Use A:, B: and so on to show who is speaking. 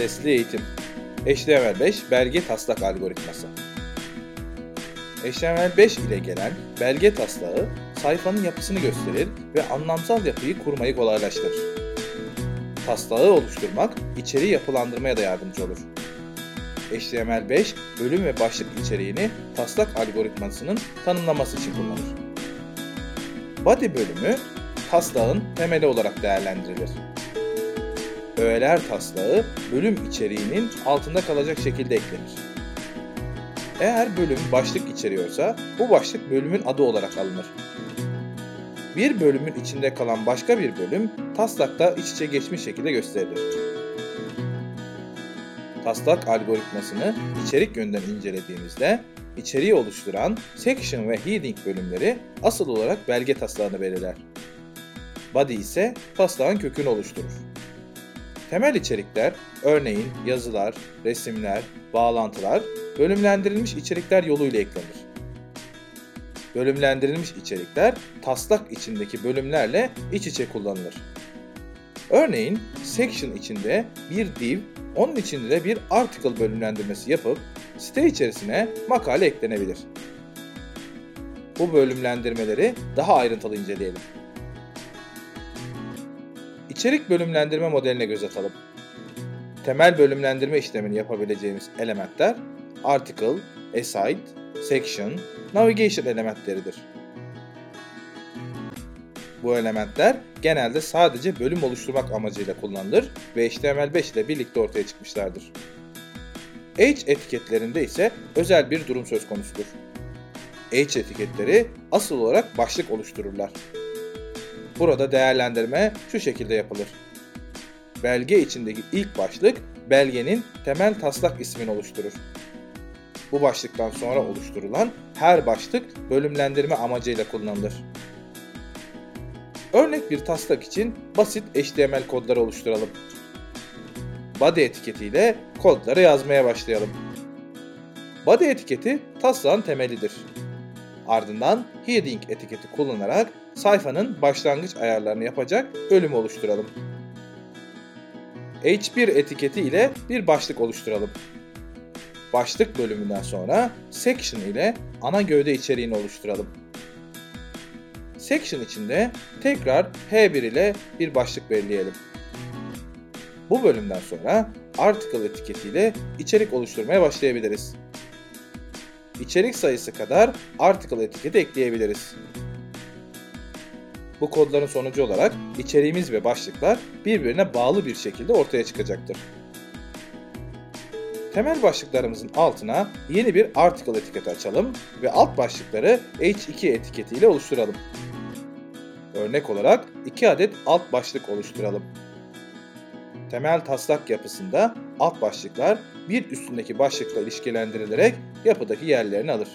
A: Sesli eğitim HTML5 belge taslak algoritması HTML5 ile gelen belge taslağı sayfanın yapısını gösterir ve anlamsal yapıyı kurmayı kolaylaştırır. Taslağı oluşturmak içeriği yapılandırmaya da yardımcı olur. HTML5 bölüm ve başlık içeriğini taslak algoritmasının tanımlaması için kullanır. Body bölümü taslağın temeli olarak değerlendirilir. Öğeler taslağı bölüm içeriğinin altında kalacak şekilde eklenir. Eğer bölüm başlık içeriyorsa bu başlık bölümün adı olarak alınır. Bir bölümün içinde kalan başka bir bölüm taslakta iç içe geçmiş şekilde gösterilir. Taslak algoritmasını içerik yönden incelediğimizde içeriği oluşturan section ve heading bölümleri asıl olarak belge taslağını belirler. Body ise taslağın kökünü oluşturur. Temel içerikler, örneğin yazılar, resimler, bağlantılar, bölümlendirilmiş içerikler yoluyla eklenir. Bölümlendirilmiş içerikler taslak içindeki bölümlerle iç içe kullanılır. Örneğin section içinde bir div, onun içinde de bir article bölümlendirmesi yapıp site içerisine makale eklenebilir. Bu bölümlendirmeleri daha ayrıntılı inceleyelim. İçerik bölümlendirme modeline göz atalım. Temel bölümlendirme işlemini yapabileceğimiz elementler article, aside, section, navigation elementleridir. Bu elementler genelde sadece bölüm oluşturmak amacıyla kullanılır ve HTML5 ile birlikte ortaya çıkmışlardır. H etiketlerinde ise özel bir durum söz konusudur. H etiketleri asıl olarak başlık oluştururlar. Burada değerlendirme şu şekilde yapılır. Belge içindeki ilk başlık belgenin temel taslak ismini oluşturur. Bu başlıktan sonra oluşturulan her başlık bölümlendirme amacıyla kullanılır. Örnek bir taslak için basit HTML kodları oluşturalım. Body etiketiyle kodları yazmaya başlayalım. Body etiketi taslağın temelidir. Ardından heading etiketi kullanarak sayfanın başlangıç ayarlarını yapacak bölüm oluşturalım. H1 etiketi ile bir başlık oluşturalım. Başlık bölümünden sonra section ile ana gövde içeriğini oluşturalım. Section içinde tekrar H1 ile bir başlık belirleyelim. Bu bölümden sonra article etiketiyle içerik oluşturmaya başlayabiliriz. İçerik sayısı kadar article etiketi ekleyebiliriz. Bu kodların sonucu olarak içeriğimiz ve başlıklar birbirine bağlı bir şekilde ortaya çıkacaktır. Temel başlıklarımızın altına yeni bir article etiketi açalım ve alt başlıkları H2 etiketiyle oluşturalım. Örnek olarak 2 adet alt başlık oluşturalım. Temel taslak yapısında alt başlıklar bir üstündeki başlıkla ilişkilendirilerek yapıdaki yerlerini alır.